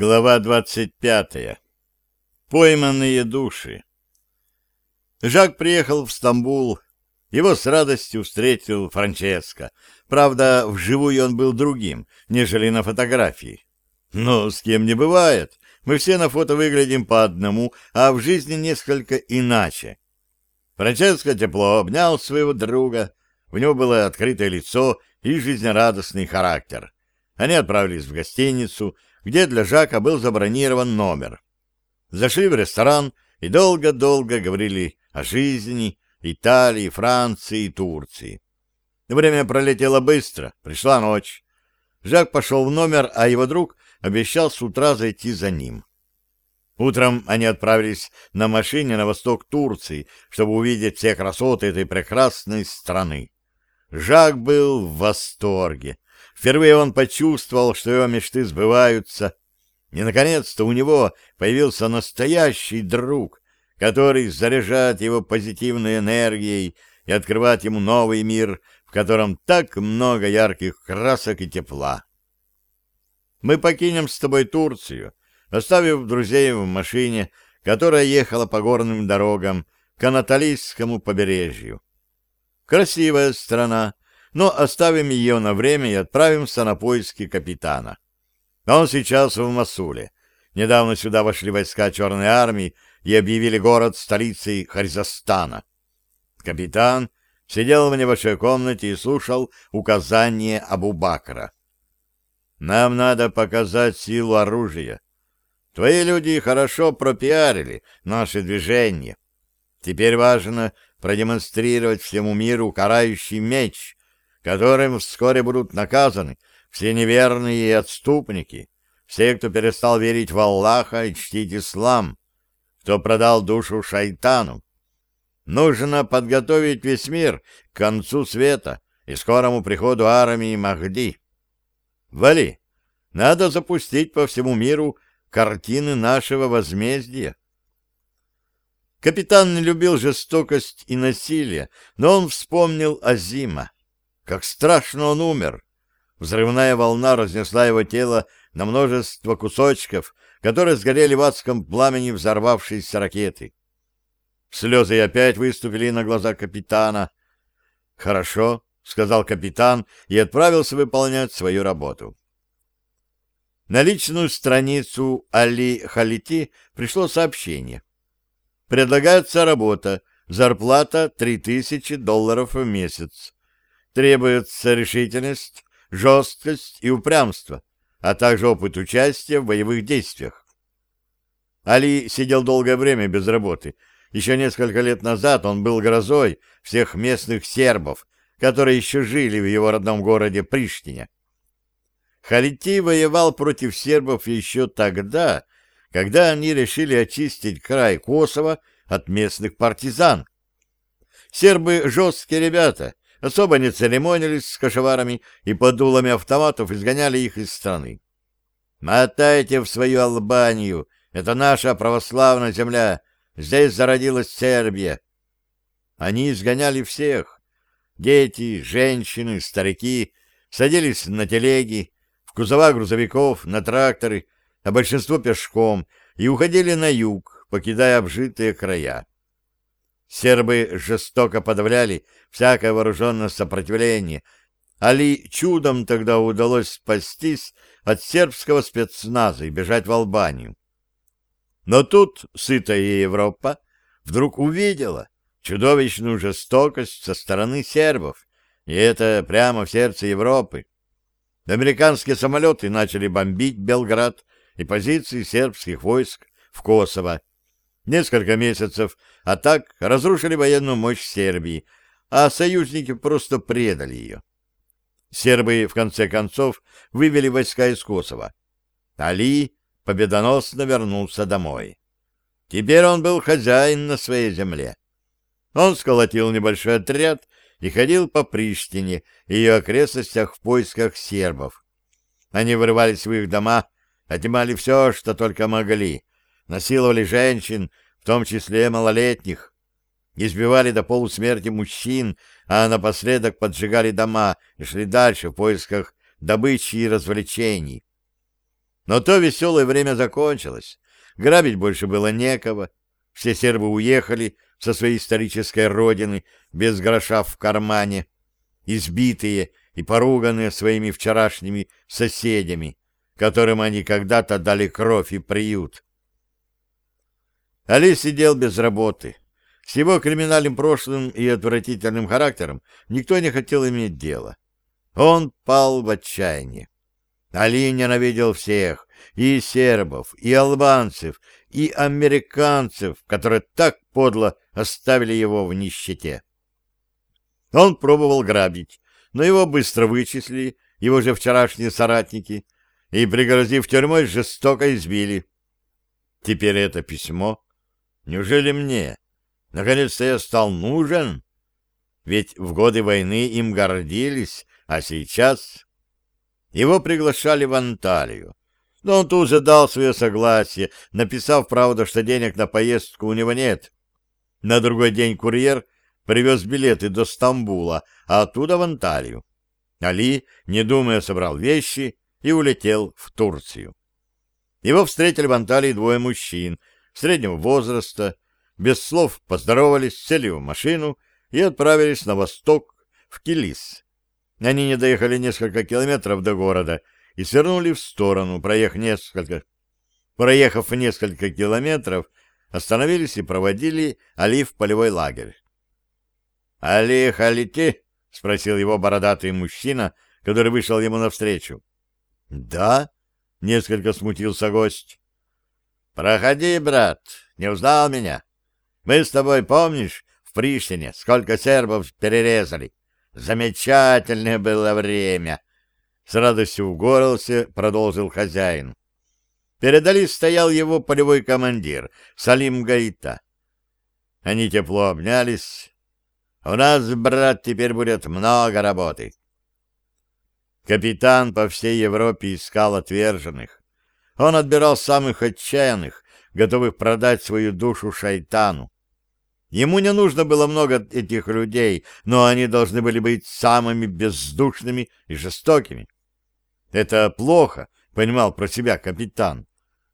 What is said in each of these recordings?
Глава двадцать пятая. Пойманные души. Жак приехал в Стамбул. Его с радостью встретил Франческо. Правда, вживую он был другим, нежели на фотографии. Но с кем не бывает. Мы все на фото выглядим по одному, а в жизни несколько иначе. Франческо тепло обнял своего друга. У него было открытое лицо и жизнерадостный характер. Они отправились в гостиницу — где для Жака был забронирован номер. Зашли в ресторан и долго-долго говорили о жизни Италии, Франции и Турции. Время пролетело быстро, пришла ночь. Жак пошел в номер, а его друг обещал с утра зайти за ним. Утром они отправились на машине на восток Турции, чтобы увидеть все красоты этой прекрасной страны. Жак был в восторге. Впервые он почувствовал, что его мечты сбываются, и, наконец-то, у него появился настоящий друг, который заряжает его позитивной энергией и открывает ему новый мир, в котором так много ярких красок и тепла. Мы покинем с тобой Турцию, оставив друзей в машине, которая ехала по горным дорогам к Анатолийскому побережью. Красивая страна, но оставим ее на время и отправимся на поиски капитана. Он сейчас в Масуле. Недавно сюда вошли войска Черной армии и объявили город столицей Харизостана. Капитан сидел в небольшой комнате и слушал указания Абу-Бакра. «Нам надо показать силу оружия. Твои люди хорошо пропиарили наши движения. Теперь важно продемонстрировать всему миру карающий меч, которым вскоре будут наказаны все неверные и отступники, все, кто перестал верить в Аллаха и чтить ислам, кто продал душу шайтану. Нужно подготовить весь мир к концу света и скорому приходу армии Махди. Вали, надо запустить по всему миру картины нашего возмездия. Капитан не любил жестокость и насилие, но он вспомнил Азима. Как страшно он умер! Взрывная волна разнесла его тело на множество кусочков, которые сгорели в адском пламени взорвавшейся ракеты. Слезы опять выступили на глаза капитана. «Хорошо», — сказал капитан и отправился выполнять свою работу. На личную страницу Али Халити пришло сообщение. Предлагается работа, зарплата 3000 долларов в месяц. Требуется решительность, жесткость и упрямство, а также опыт участия в боевых действиях. Али сидел долгое время без работы. Еще несколько лет назад он был грозой всех местных сербов, которые еще жили в его родном городе Приштине. Халити воевал против сербов еще тогда, когда они решили очистить край Косово от местных партизан. Сербы — жесткие ребята, особо не церемонились с кошеварами и под дулами автоматов изгоняли их из страны. «Мотайте в свою Албанию! Это наша православная земля! Здесь зародилась Сербия!» Они изгоняли всех. Дети, женщины, старики садились на телеги, в кузова грузовиков, на тракторы, а большинство пешком, и уходили на юг, покидая обжитые края. Сербы жестоко подавляли всякое вооруженное сопротивление. Али чудом тогда удалось спастись от сербского спецназа и бежать в Албанию. Но тут сытая Европа вдруг увидела чудовищную жестокость со стороны сербов, и это прямо в сердце Европы. Американские самолеты начали бомбить Белград и позиции сербских войск в Косово, Несколько месяцев атак разрушили военную мощь Сербии, а союзники просто предали ее. Сербы, в конце концов, вывели войска из Косово. Али победоносно вернулся домой. Теперь он был хозяин на своей земле. Он сколотил небольшой отряд и ходил по Приштине и ее окрестностях в поисках сербов. Они вырывались в их дома, отнимали все, что только могли, насиловали женщин, в том числе малолетних, избивали до полусмерти мужчин, а напоследок поджигали дома и шли дальше в поисках добычи и развлечений. Но то веселое время закончилось. Грабить больше было некого. Все сербы уехали со своей исторической родины без гроша в кармане, избитые и поруганные своими вчерашними соседями, которым они когда-то дали кровь и приют. Али сидел без работы. С его криминальным прошлым и отвратительным характером никто не хотел иметь дело. Он пал в отчаянии. Али ненавидел всех, и сербов, и албанцев, и американцев, которые так подло оставили его в нищете. Он пробовал грабить, но его быстро вычислили, его же вчерашние соратники, и, пригрозив тюрьмой, жестоко избили. Теперь это письмо. Неужели мне? Наконец-то я стал нужен? Ведь в годы войны им гордились, а сейчас... Его приглашали в Анталию. Но он тут же дал свое согласие, написав, правда, что денег на поездку у него нет. На другой день курьер привез билеты до Стамбула, а оттуда в Анталию. Али, не думая, собрал вещи и улетел в Турцию. Его встретили в Анталии двое мужчин среднего возраста, без слов поздоровались, сели в машину и отправились на восток, в Килис. Они не доехали несколько километров до города и свернули в сторону, проехав несколько, проехав несколько километров, остановились и проводили Али в полевой лагерь. — Али Халити? — спросил его бородатый мужчина, который вышел ему навстречу. — Да, — несколько смутился гость. — Проходи, брат, не узнал меня? Мы с тобой, помнишь, в Приштине сколько сербов перерезали? Замечательное было время. С радостью голосе продолжил хозяин. Передали стоял его полевой командир, Салим Гаита. Они тепло обнялись. У нас, брат, теперь будет много работы. Капитан по всей Европе искал отверженных. Он отбирал самых отчаянных, готовых продать свою душу шайтану. Ему не нужно было много этих людей, но они должны были быть самыми бездушными и жестокими. Это плохо, понимал про себя капитан.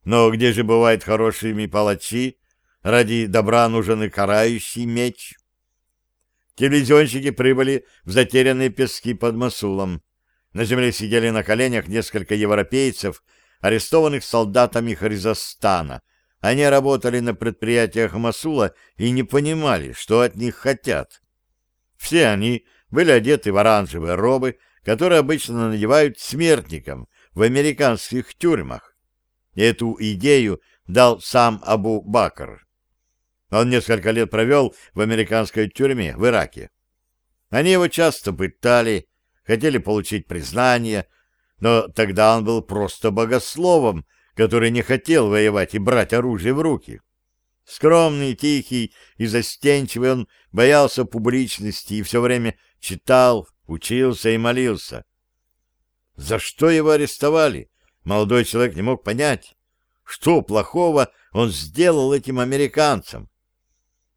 Но где же бывают хорошими палачи? Ради добра нужен и карающий меч. Телевизионщики прибыли в затерянные пески под Масулом. На земле сидели на коленях несколько европейцев, арестованных солдатами Хризостана — они работали на предприятиях Масула и не понимали, что от них хотят. Все они были одеты в оранжевые робы, которые обычно надевают смертникам в американских тюрьмах. Эту идею дал сам Абу Бакр. Он несколько лет провел в американской тюрьме в Ираке. Они его часто пытали, хотели получить признание, но тогда он был просто богословом, который не хотел воевать и брать оружие в руки. Скромный, тихий и застенчивый он боялся публичности и все время читал, учился и молился. За что его арестовали? Молодой человек не мог понять, что плохого он сделал этим американцам.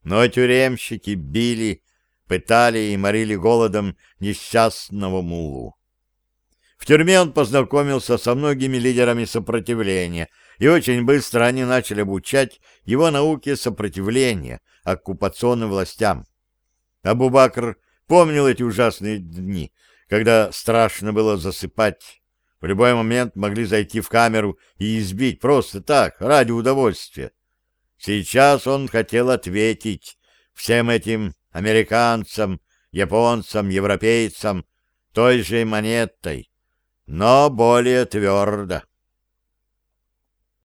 Но тюремщики били, пытали и морили голодом несчастного мулу. В тюрьме он познакомился со многими лидерами сопротивления, и очень быстро они начали обучать его науке сопротивления оккупационным властям. Абу-Бакр помнил эти ужасные дни, когда страшно было засыпать. В любой момент могли зайти в камеру и избить просто так, ради удовольствия. Сейчас он хотел ответить всем этим американцам, японцам, европейцам той же монетой, но более твердо.